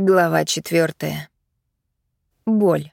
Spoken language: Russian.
Глава четвертая. Боль.